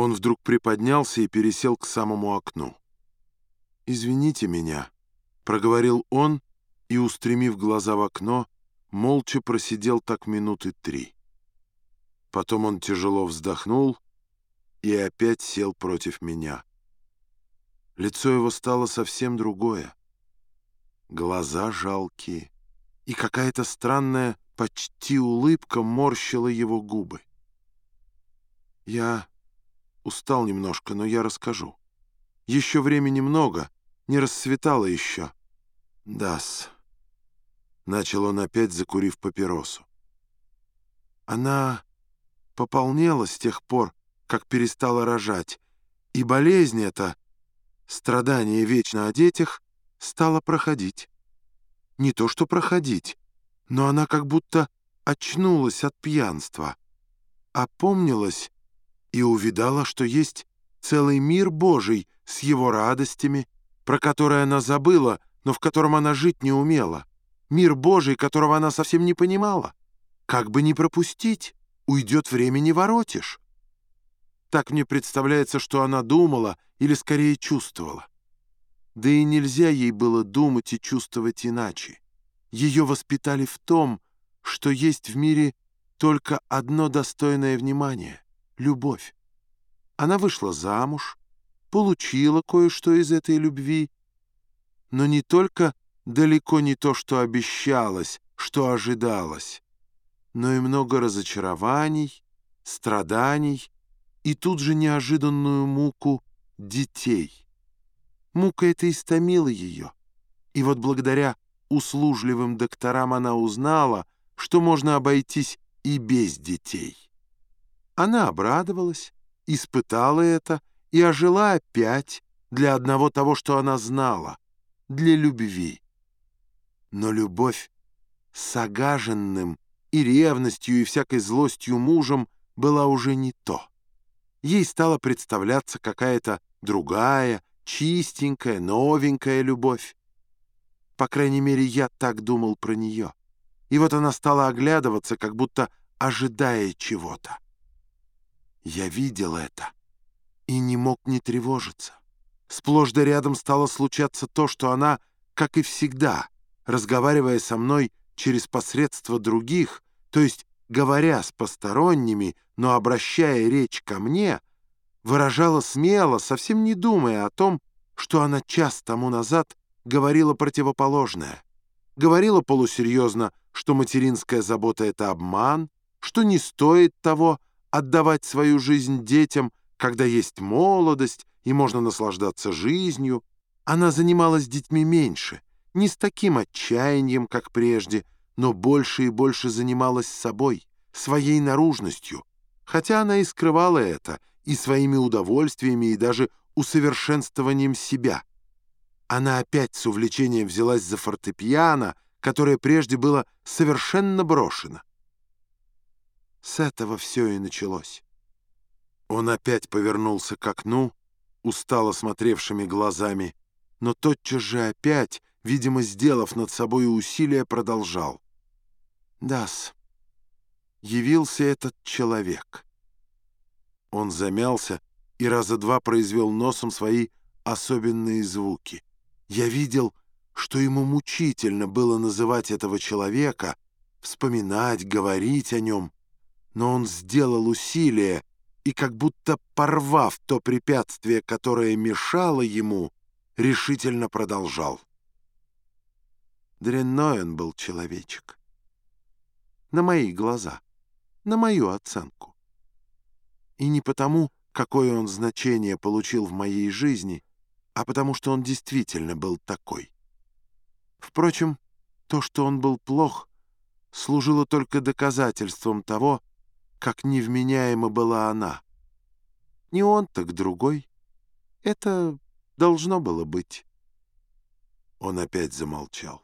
Он вдруг приподнялся и пересел к самому окну. «Извините меня», — проговорил он и, устремив глаза в окно, молча просидел так минуты три. Потом он тяжело вздохнул и опять сел против меня. Лицо его стало совсем другое. Глаза жалкие, и какая-то странная почти улыбка морщила его губы. Я устал немножко, но я расскажу. Еще времени много, не расцветало еще. Дас. Начал он опять, закурив папиросу. Она пополнела с тех пор, как перестала рожать, и болезнь эта, страдание вечно о детях, стала проходить. Не то что проходить, но она как будто очнулась от пьянства, опомнилась и увидала, что есть целый мир Божий с его радостями, про который она забыла, но в котором она жить не умела, мир Божий, которого она совсем не понимала. Как бы не пропустить, уйдет время не воротишь. Так мне представляется, что она думала или скорее чувствовала. Да и нельзя ей было думать и чувствовать иначе. Ее воспитали в том, что есть в мире только одно достойное внимание — любовь. Она вышла замуж, получила кое-что из этой любви, но не только далеко не то, что обещалось, что ожидалось, но и много разочарований, страданий и тут же неожиданную муку детей. Мука эта истомила ее, и вот благодаря услужливым докторам она узнала, что можно обойтись и без детей. Она обрадовалась, испытала это и ожила опять для одного того, что она знала, для любви. Но любовь с огаженным и ревностью, и всякой злостью мужем была уже не то. Ей стала представляться какая-то другая, чистенькая, новенькая любовь. По крайней мере, я так думал про нее. И вот она стала оглядываться, как будто ожидая чего-то. Я видел это и не мог не тревожиться. Сплошь да рядом стало случаться то, что она, как и всегда, разговаривая со мной через посредство других, то есть говоря с посторонними, но обращая речь ко мне, выражала смело, совсем не думая о том, что она час тому назад говорила противоположное. Говорила полусерьезно, что материнская забота — это обман, что не стоит того отдавать свою жизнь детям, когда есть молодость и можно наслаждаться жизнью. Она занималась детьми меньше, не с таким отчаянием, как прежде, но больше и больше занималась собой, своей наружностью, хотя она и скрывала это и своими удовольствиями, и даже усовершенствованием себя — она опять с увлечением взялась за фортепиано, которое прежде было совершенно брошено. С этого все и началось. Он опять повернулся к окну, устало смотревшими глазами, но тотчас же опять, видимо, сделав над собой усилие, продолжал. «Дас, явился этот человек». Он замялся и раза два произвел носом свои особенные звуки — я видел, что ему мучительно было называть этого человека, вспоминать, говорить о нем, но он сделал усилие и, как будто порвав то препятствие, которое мешало ему, решительно продолжал. Дрянной он был человечек. На мои глаза, на мою оценку. И не потому, какое он значение получил в моей жизни — а потому что он действительно был такой. Впрочем, то, что он был плох, служило только доказательством того, как невменяема была она. Не он, так другой. Это должно было быть. Он опять замолчал.